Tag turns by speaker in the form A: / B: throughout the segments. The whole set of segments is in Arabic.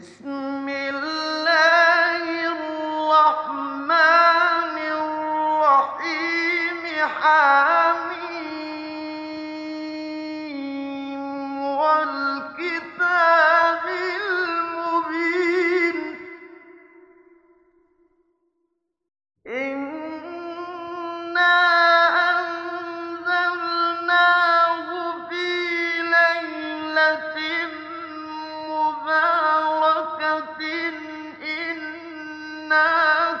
A: Mm.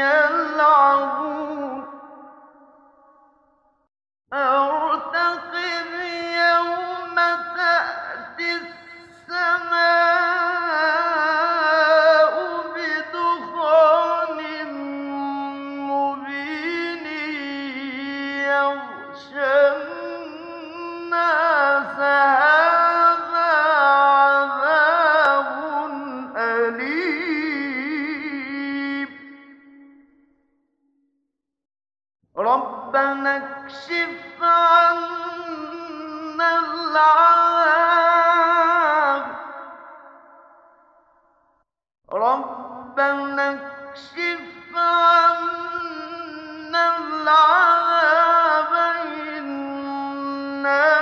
A: يلعبون. ونكشف عنا العذاب ربنا اكشف عنا العذاب إنا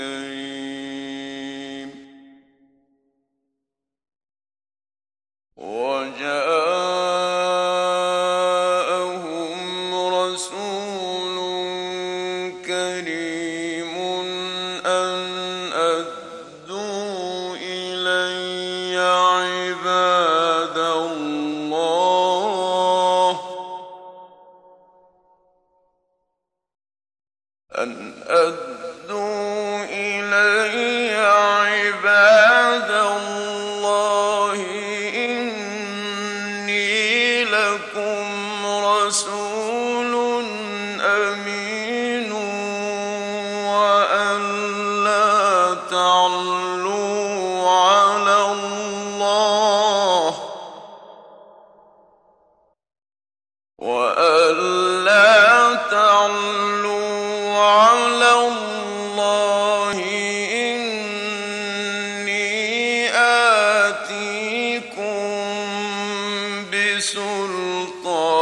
A: Yeah. بسلطان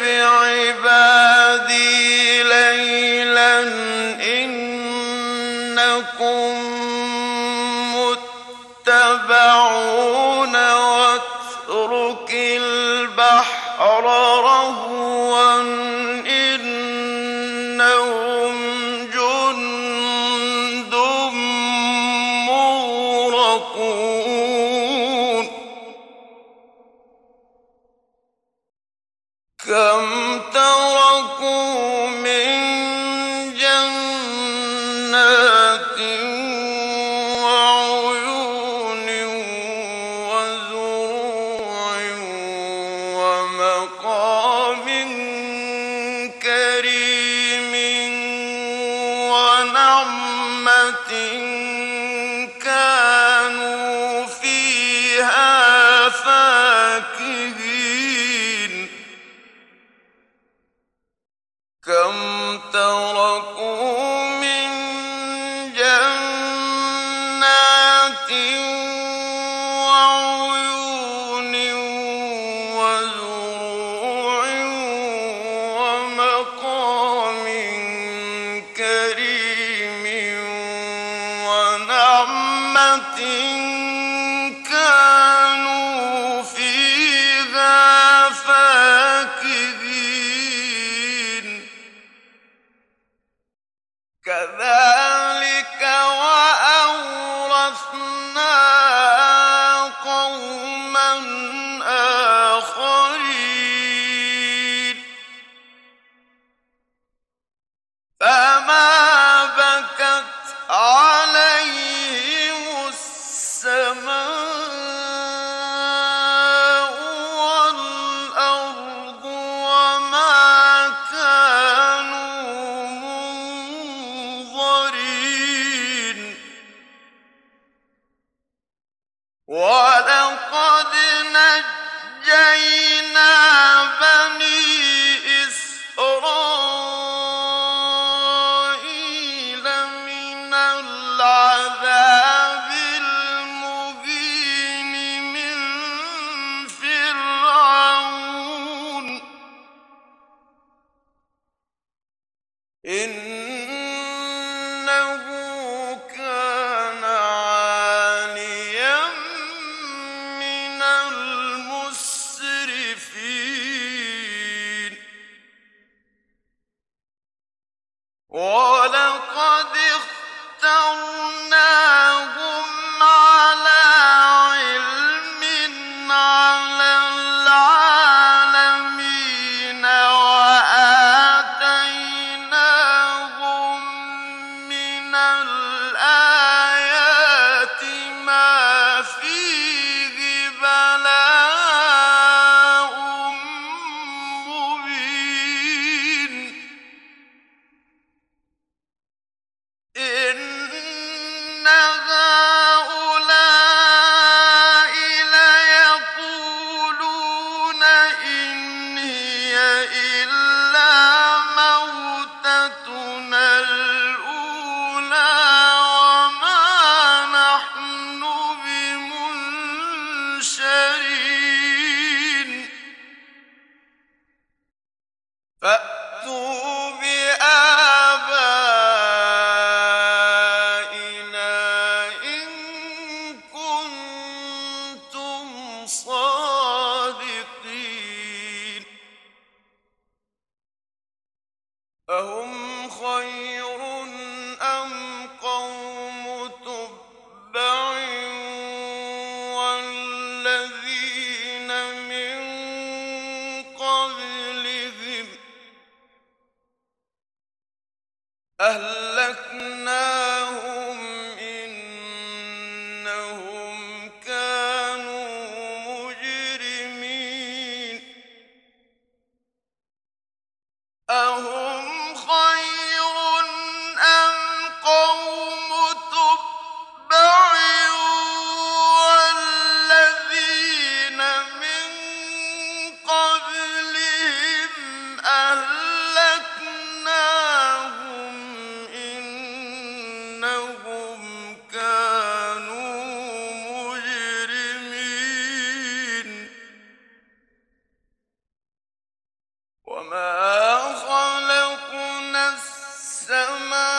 A: بعبادي. جنات من ولقد اخترناهم أهم السماوات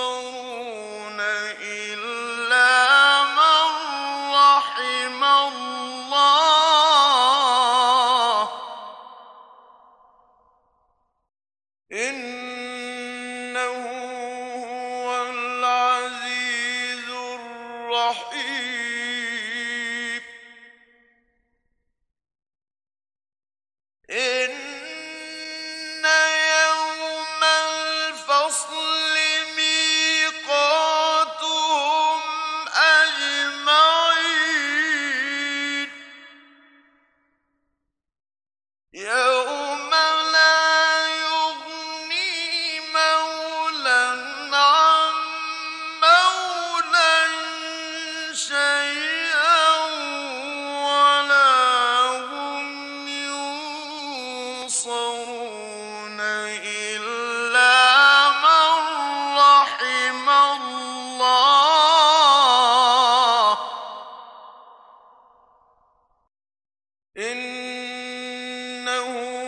A: ينصرون है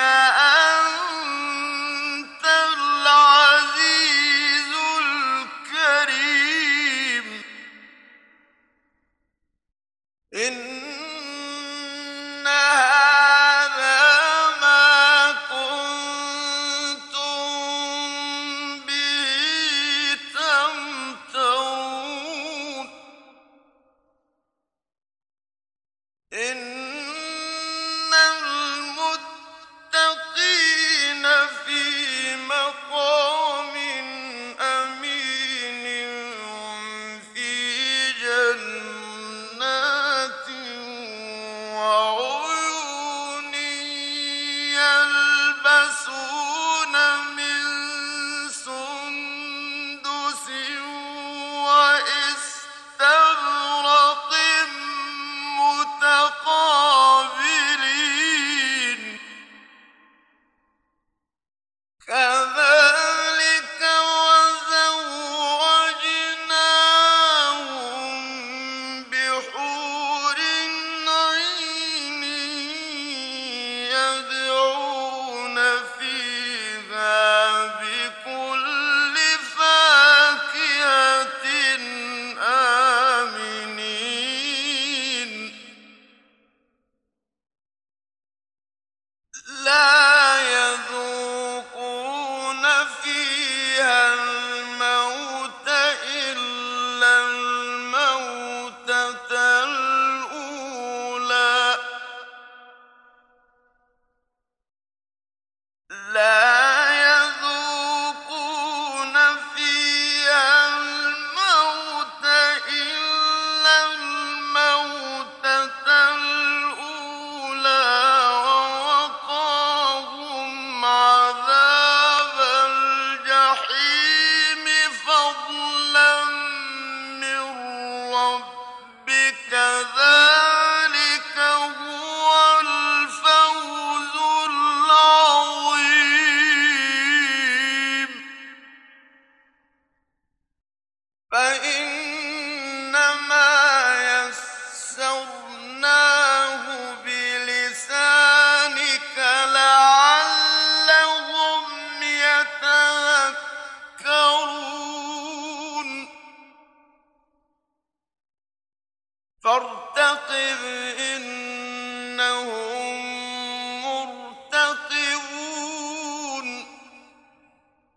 A: كأن